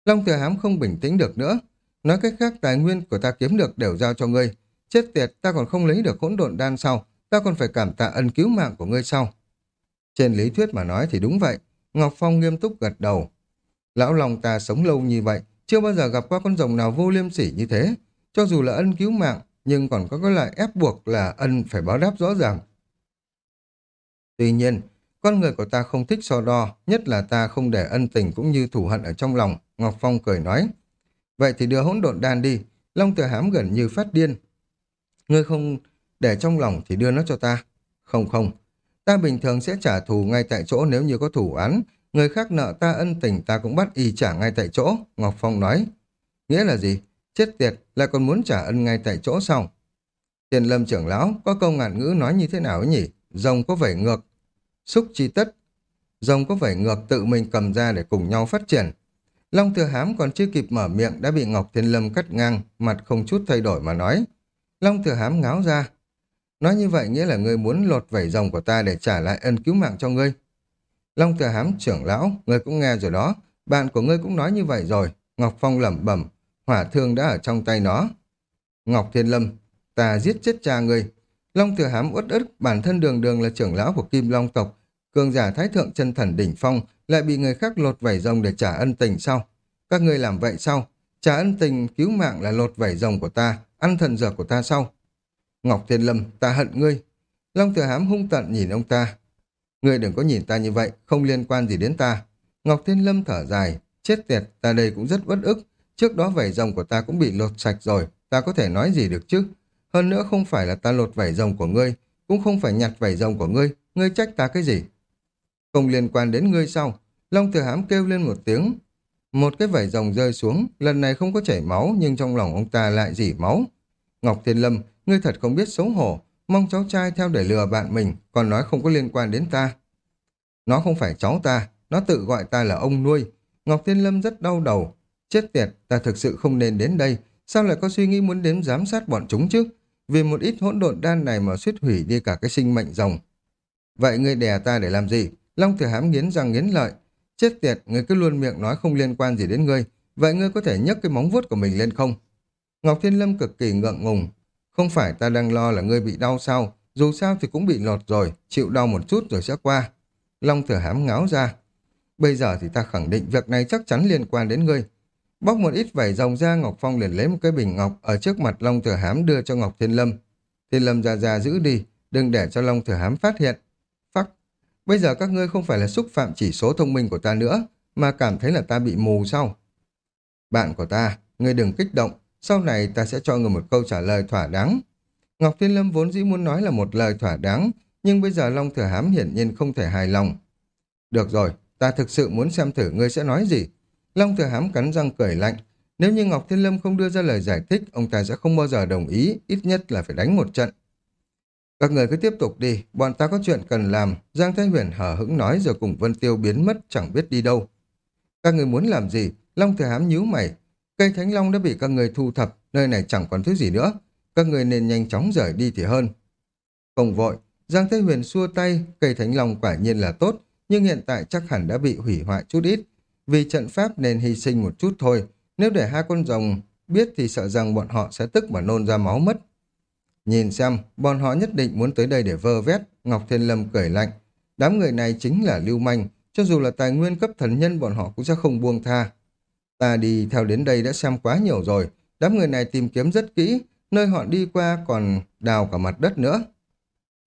Long Thừa Hám không bình tĩnh được nữa. Nói cách khác tài nguyên của ta kiếm được đều giao cho ngươi. Chết tiệt, ta còn không lấy được hỗn độn đan sau, ta còn phải cảm tạ ân cứu mạng của ngươi sau. Trên lý thuyết mà nói thì đúng vậy, Ngọc Phong nghiêm túc gật đầu. Lão Long ta sống lâu như vậy, chưa bao giờ gặp qua con rồng nào vô liêm sỉ như thế. Cho dù là ân cứu mạng, nhưng còn có cái loại ép buộc là ân phải báo đáp rõ ràng. Tuy nhiên, con người của ta không thích so đo, nhất là ta không để ân tình cũng như thù hận ở trong lòng, Ngọc Phong cười nói. Vậy thì đưa hỗn độn đan đi, Long Tự Hám gần như phát điên. Ngươi không để trong lòng thì đưa nó cho ta. Không không, ta bình thường sẽ trả thù ngay tại chỗ nếu như có thủ án, người khác nợ ta ân tình ta cũng bắt y trả ngay tại chỗ, Ngọc Phong nói. Nghĩa là gì? Chết tiệt, lại còn muốn trả ân ngay tại chỗ sao? Tiền lâm trưởng lão, có câu ngạn ngữ nói như thế nào ấy nhỉ? Rồng có vảy ngược, xúc chi tất. Rồng có vảy ngược tự mình cầm ra để cùng nhau phát triển. Long thừa hám còn chưa kịp mở miệng đã bị Ngọc Thiên Lâm cắt ngang, mặt không chút thay đổi mà nói. Long thừa hám ngáo ra. Nói như vậy nghĩa là ngươi muốn lột vảy rồng của ta để trả lại ân cứu mạng cho ngươi. Long thừa hám trưởng lão, ngươi cũng nghe rồi đó. Bạn của ngươi cũng nói như vậy rồi. Ngọc Phong lẩm bẩm, hỏa thương đã ở trong tay nó. Ngọc Thiên Lâm, ta giết chết cha ngươi. Long Thừa Hám uất ức bản thân đường đường là trưởng lão của Kim Long tộc, cường giả thái thượng chân thần đỉnh phong, lại bị người khác lột vảy rồng để trả ân tình sau. Các ngươi làm vậy sau Trả ân tình cứu mạng là lột vảy rồng của ta, ăn thần dược của ta sau. Ngọc Thiên Lâm, ta hận ngươi. Long Thừa Hám hung tận nhìn ông ta. Ngươi đừng có nhìn ta như vậy, không liên quan gì đến ta. Ngọc Thiên Lâm thở dài, chết tiệt, ta đây cũng rất uất ức. Trước đó vảy rồng của ta cũng bị lột sạch rồi, ta có thể nói gì được chứ? Hơn nữa không phải là ta lột vảy rồng của ngươi, cũng không phải nhặt vảy rồng của ngươi, ngươi trách ta cái gì? Không liên quan đến ngươi sao? Long thừa hám kêu lên một tiếng. Một cái vảy rồng rơi xuống, lần này không có chảy máu, nhưng trong lòng ông ta lại dỉ máu. Ngọc Thiên Lâm, ngươi thật không biết xấu hổ, mong cháu trai theo để lừa bạn mình, còn nói không có liên quan đến ta. Nó không phải cháu ta, nó tự gọi ta là ông nuôi. Ngọc Thiên Lâm rất đau đầu. Chết tiệt, ta thực sự không nên đến đây, sao lại có suy nghĩ muốn đến giám sát bọn chúng chứ? Vì một ít hỗn độn đan này mà suýt hủy đi cả cái sinh mệnh rồng. Vậy ngươi đè ta để làm gì? Long thừa hám nghiến răng nghiến lợi. Chết tiệt, ngươi cứ luôn miệng nói không liên quan gì đến ngươi. Vậy ngươi có thể nhấc cái móng vuốt của mình lên không? Ngọc Thiên Lâm cực kỳ ngượng ngùng. Không phải ta đang lo là ngươi bị đau sao? Dù sao thì cũng bị lọt rồi, chịu đau một chút rồi sẽ qua. Long thừa hám ngáo ra. Bây giờ thì ta khẳng định việc này chắc chắn liên quan đến ngươi. Bóc một ít vảy rồng ra Ngọc Phong liền lấy một cái bình ngọc ở trước mặt Long Thừa Hám đưa cho Ngọc Thiên Lâm. Thiên Lâm ra ra giữ đi, đừng để cho Long Thừa Hám phát hiện. Phắc, bây giờ các ngươi không phải là xúc phạm chỉ số thông minh của ta nữa, mà cảm thấy là ta bị mù sao? Bạn của ta, ngươi đừng kích động, sau này ta sẽ cho ngươi một câu trả lời thỏa đáng. Ngọc Thiên Lâm vốn dĩ muốn nói là một lời thỏa đáng, nhưng bây giờ Long Thừa Hám hiển nhiên không thể hài lòng. Được rồi, ta thực sự muốn xem thử ngươi sẽ nói gì. Long thừa hám cắn răng cười lạnh. Nếu như Ngọc Thiên Lâm không đưa ra lời giải thích, ông ta sẽ không bao giờ đồng ý, ít nhất là phải đánh một trận. Các người cứ tiếp tục đi, bọn ta có chuyện cần làm. Giang Thái Huyền hở hững nói rồi cùng Vân Tiêu biến mất chẳng biết đi đâu. Các người muốn làm gì? Long thừa hám nhíu mày. Cây Thánh Long đã bị các người thu thập, nơi này chẳng còn thứ gì nữa. Các người nên nhanh chóng rời đi thì hơn. Không vội, Giang Thái Huyền xua tay, cây Thánh Long quả nhiên là tốt, nhưng hiện tại chắc hẳn đã bị hủy hoại chút ít. Vì trận pháp nên hy sinh một chút thôi, nếu để hai con rồng biết thì sợ rằng bọn họ sẽ tức mà nôn ra máu mất. Nhìn xem, bọn họ nhất định muốn tới đây để vơ vét, Ngọc Thiên Lâm cười lạnh. Đám người này chính là lưu manh, cho dù là tài nguyên cấp thần nhân bọn họ cũng sẽ không buông tha. Ta đi theo đến đây đã xem quá nhiều rồi, đám người này tìm kiếm rất kỹ, nơi họ đi qua còn đào cả mặt đất nữa.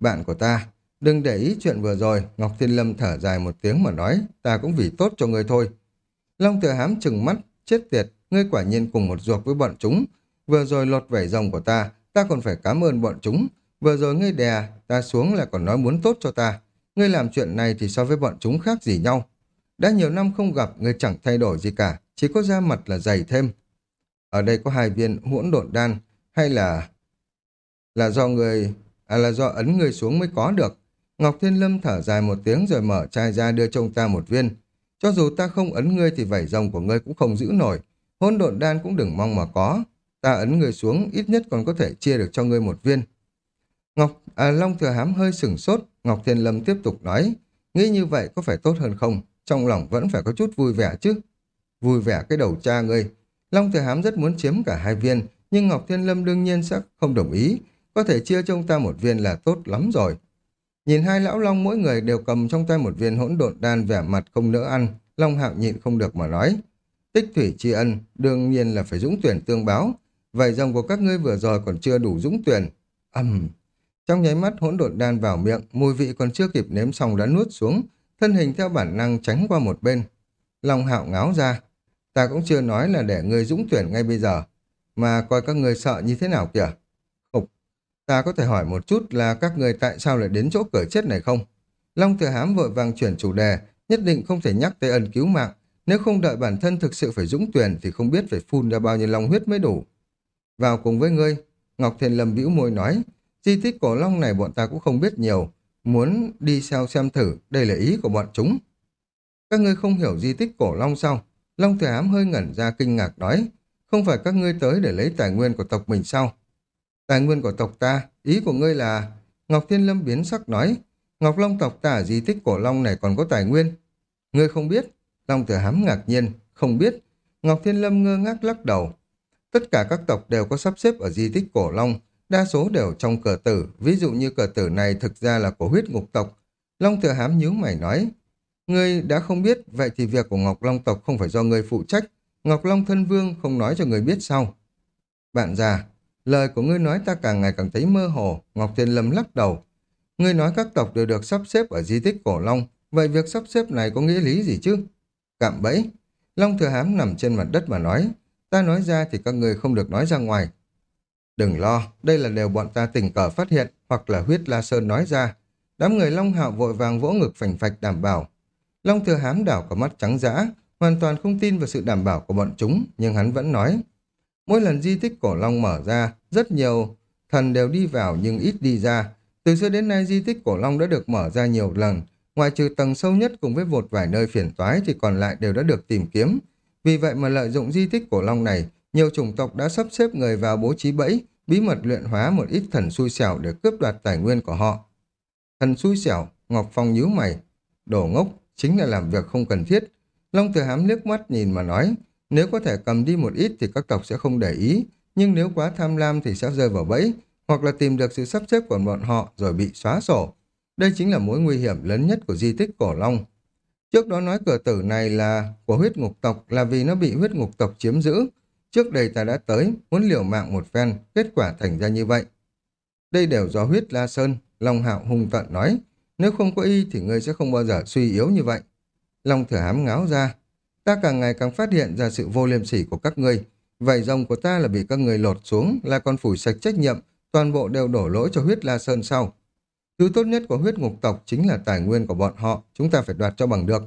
Bạn của ta, đừng để ý chuyện vừa rồi, Ngọc Thiên Lâm thở dài một tiếng mà nói, ta cũng vì tốt cho người thôi. Long Thừa Hám chừng mắt, chết tiệt, ngươi quả nhiên cùng một ruột với bọn chúng. Vừa rồi lột vảy rồng của ta, ta còn phải cảm ơn bọn chúng. Vừa rồi ngươi đè, ta xuống là còn nói muốn tốt cho ta. Ngươi làm chuyện này thì so với bọn chúng khác gì nhau. Đã nhiều năm không gặp, ngươi chẳng thay đổi gì cả, chỉ có da mặt là dày thêm. Ở đây có hai viên hỗn độn đan, hay là... Là do người... À là do ấn người xuống mới có được. Ngọc Thiên Lâm thở dài một tiếng rồi mở chai ra đưa cho ông ta một viên. Cho dù ta không ấn ngươi thì vảy rồng của ngươi cũng không giữ nổi. hôn độn đan cũng đừng mong mà có. Ta ấn ngươi xuống, ít nhất còn có thể chia được cho ngươi một viên. Ngọc, à, Long Thừa Hám hơi sửng sốt, Ngọc Thiên Lâm tiếp tục nói, nghĩ như vậy có phải tốt hơn không? Trong lòng vẫn phải có chút vui vẻ chứ. Vui vẻ cái đầu cha ngươi. Long Thừa Hám rất muốn chiếm cả hai viên, nhưng Ngọc Thiên Lâm đương nhiên sẽ không đồng ý. Có thể chia cho ông ta một viên là tốt lắm rồi. Nhìn hai lão long mỗi người đều cầm trong tay một viên hỗn độn đan vẻ mặt không nỡ ăn, Long Hạo nhịn không được mà nói. Tích thủy tri ân, đương nhiên là phải dũng tuyển tương báo. Vậy dòng của các ngươi vừa rồi còn chưa đủ dũng tuyển. ầm Trong nháy mắt hỗn độn đan vào miệng, mùi vị còn chưa kịp nếm xong đã nuốt xuống, thân hình theo bản năng tránh qua một bên. Long Hạo ngáo ra. Ta cũng chưa nói là để ngươi dũng tuyển ngay bây giờ, mà coi các ngươi sợ như thế nào kìa. Ta có thể hỏi một chút là các người tại sao lại đến chỗ cửa chết này không? Long Thừa Hám vội vàng chuyển chủ đề, nhất định không thể nhắc tới ân cứu mạng. Nếu không đợi bản thân thực sự phải dũng tuyển thì không biết phải phun ra bao nhiêu long huyết mới đủ. Vào cùng với ngươi, Ngọc Thiền Lâm bĩu môi nói, di tích cổ long này bọn ta cũng không biết nhiều, muốn đi sao xem thử, đây là ý của bọn chúng. Các ngươi không hiểu di tích cổ long sao? Long Thừa Hám hơi ngẩn ra kinh ngạc nói, không phải các ngươi tới để lấy tài nguyên của tộc mình sao? Tài nguyên của tộc ta, ý của ngươi là... Ngọc Thiên Lâm biến sắc nói, Ngọc Long tộc ta ở di tích cổ long này còn có tài nguyên. Ngươi không biết. Long Thừa Hám ngạc nhiên, không biết. Ngọc Thiên Lâm ngơ ngác lắc đầu. Tất cả các tộc đều có sắp xếp ở di tích cổ long, đa số đều trong cờ tử, ví dụ như cờ tử này thực ra là của huyết ngục tộc. Long Thừa Hám nhíu mày nói, Ngươi đã không biết, vậy thì việc của Ngọc Long tộc không phải do ngươi phụ trách. Ngọc Long thân vương không nói cho người biết sao. Bạn già, lời của ngươi nói ta càng ngày càng thấy mơ hồ, Ngọc Thiên Lâm lắc đầu. Ngươi nói các tộc đều được sắp xếp ở di tích cổ Long, vậy việc sắp xếp này có nghĩa lý gì chứ? Cạm bẫy. Long Thừa Hám nằm trên mặt đất mà nói, ta nói ra thì các ngươi không được nói ra ngoài. Đừng lo, đây là đều bọn ta tình cờ phát hiện, hoặc là huyết La Sơn nói ra. Đám người Long Hạo vội vàng vỗ ngực phành phạch đảm bảo. Long Thừa Hám đảo có mắt trắng dã, hoàn toàn không tin vào sự đảm bảo của bọn chúng, nhưng hắn vẫn nói. Mỗi lần di tích cổ Long mở ra, rất nhiều thần đều đi vào nhưng ít đi ra. Từ xưa đến nay di tích cổ Long đã được mở ra nhiều lần, ngoài trừ tầng sâu nhất cùng với một vài nơi phiền toái thì còn lại đều đã được tìm kiếm. Vì vậy mà lợi dụng di tích cổ Long này, nhiều chủng tộc đã sắp xếp người vào bố trí bẫy, bí mật luyện hóa một ít thần xui xẻo để cướp đoạt tài nguyên của họ. Thần xui xẻo, Ngọc Phong nhíu mày, đổ ngốc, chính là làm việc không cần thiết. Long Thừa Hám liếc mắt nhìn mà nói, nếu có thể cầm đi một ít thì các tộc sẽ không để ý, nhưng nếu quá tham lam thì sẽ rơi vào bẫy, hoặc là tìm được sự sắp xếp của bọn họ rồi bị xóa sổ. Đây chính là mối nguy hiểm lớn nhất của di tích Cổ Long. Trước đó nói cửa tử này là của huyết ngục tộc là vì nó bị huyết ngục tộc chiếm giữ. Trước đây ta đã tới, muốn liều mạng một phen, kết quả thành ra như vậy. Đây đều do huyết La Sơn, Long Hạo hung tận nói. Nếu không có y thì ngươi sẽ không bao giờ suy yếu như vậy. Long thừa hám ngáo ra. Ta càng ngày càng phát hiện ra sự vô liêm sỉ của các ngươi. Vậy rồng của ta là bị các người lột xuống, là con phủi sạch trách nhiệm, toàn bộ đều đổ lỗi cho huyết La Sơn sau. Thứ tốt nhất của huyết ngục tộc chính là tài nguyên của bọn họ, chúng ta phải đoạt cho bằng được.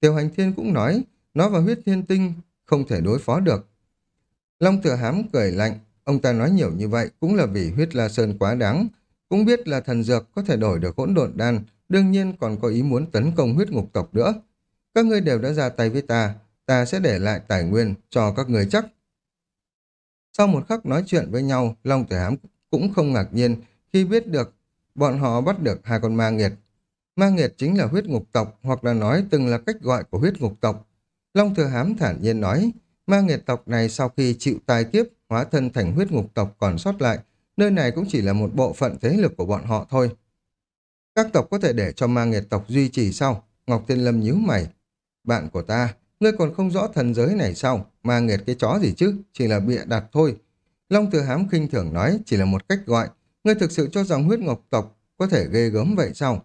Tiêu hành thiên cũng nói, nó và huyết thiên tinh không thể đối phó được. Long thừa hám cười lạnh, ông ta nói nhiều như vậy cũng là vì huyết La Sơn quá đáng, cũng biết là thần dược có thể đổi được hỗn độn đan, đương nhiên còn có ý muốn tấn công huyết ngục tộc nữa. Các ngươi đều đã ra tay với ta, ta sẽ để lại tài nguyên cho các người chắc. Sau một khắc nói chuyện với nhau, Long Tử Hám cũng không ngạc nhiên khi biết được bọn họ bắt được hai con ma nghiệt. Ma nghiệt chính là huyết ngục tộc, hoặc là nói từng là cách gọi của huyết ngục tộc. Long Thừa Hám thản nhiên nói, ma nghiệt tộc này sau khi chịu tai kiếp, hóa thân thành huyết ngục tộc còn sót lại, nơi này cũng chỉ là một bộ phận thế lực của bọn họ thôi. Các tộc có thể để cho ma nghiệt tộc duy trì sau. Ngọc Thiên Lâm nhíu mày. Bạn của ta, ngươi còn không rõ thần giới này sao? Ma nghiệt cái chó gì chứ? Chỉ là bịa đặt thôi. Long Thừa Hám khinh thường nói chỉ là một cách gọi. Ngươi thực sự cho rằng huyết ngọc tộc có thể ghê gớm vậy sao?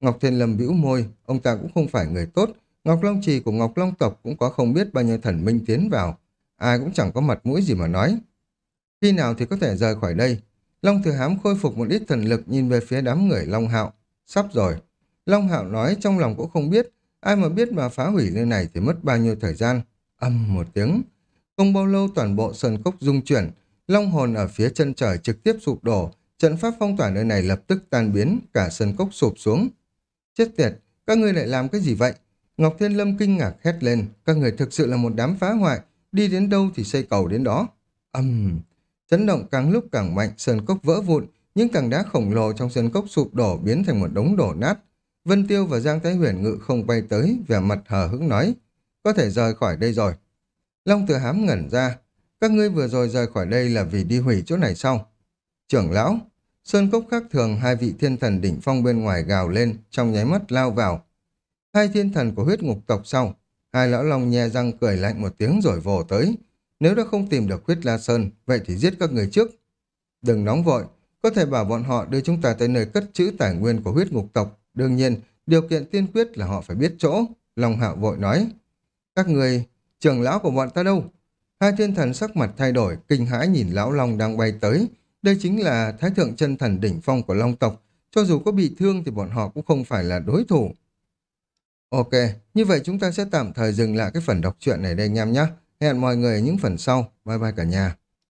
Ngọc Thiên Lâm bĩu môi, ông ta cũng không phải người tốt. Ngọc Long Trì của Ngọc Long tộc cũng có không biết bao nhiêu thần minh tiến vào. Ai cũng chẳng có mặt mũi gì mà nói. Khi nào thì có thể rời khỏi đây? Long Thừa Hám khôi phục một ít thần lực nhìn về phía đám người Long Hạo. Sắp rồi. Long Hạo nói trong lòng cũng không biết. Ai mà biết mà phá hủy nơi này thì mất bao nhiêu thời gian. Âm một tiếng. Không bao lâu toàn bộ sơn cốc rung chuyển. Long hồn ở phía chân trời trực tiếp sụp đổ. Trận pháp phong tỏa nơi này lập tức tan biến. Cả sơn cốc sụp xuống. Chết tiệt, các ngươi lại làm cái gì vậy? Ngọc Thiên Lâm kinh ngạc hét lên. Các người thực sự là một đám phá hoại. Đi đến đâu thì xây cầu đến đó. Âm... Chấn động càng lúc càng mạnh, sơn cốc vỡ vụn, những tảng đá khổng lồ trong sơn cốc sụp đổ biến thành một đống đổ nát. Vân Tiêu và Giang Thái Huyền ngự không bay tới, vẻ mặt hờ hững nói, có thể rời khỏi đây rồi. Long Tử Hám ngẩn ra, các ngươi vừa rồi rời khỏi đây là vì đi hủy chỗ này sau. Trưởng lão, sơn cốc khác thường hai vị thiên thần đỉnh phong bên ngoài gào lên, trong nháy mắt lao vào. Hai thiên thần của huyết ngục tộc sau, hai lão long nhe răng cười lạnh một tiếng rồi vồ tới, nếu đã không tìm được huyết la sơn, vậy thì giết các người trước. Đừng nóng vội, có thể bảo bọn họ đưa chúng ta tới nơi cất trữ tài nguyên của huyết ngục tộc. Đương nhiên, điều kiện tiên quyết là họ phải biết chỗ. Long hạo vội nói. Các người, trưởng lão của bọn ta đâu? Hai thiên thần sắc mặt thay đổi, kinh hãi nhìn lão long đang bay tới. Đây chính là thái thượng chân thần đỉnh phong của long tộc. Cho dù có bị thương thì bọn họ cũng không phải là đối thủ. Ok, như vậy chúng ta sẽ tạm thời dừng lại cái phần đọc truyện này đây anh em nhé. Hẹn mọi người ở những phần sau. Bye bye cả nhà.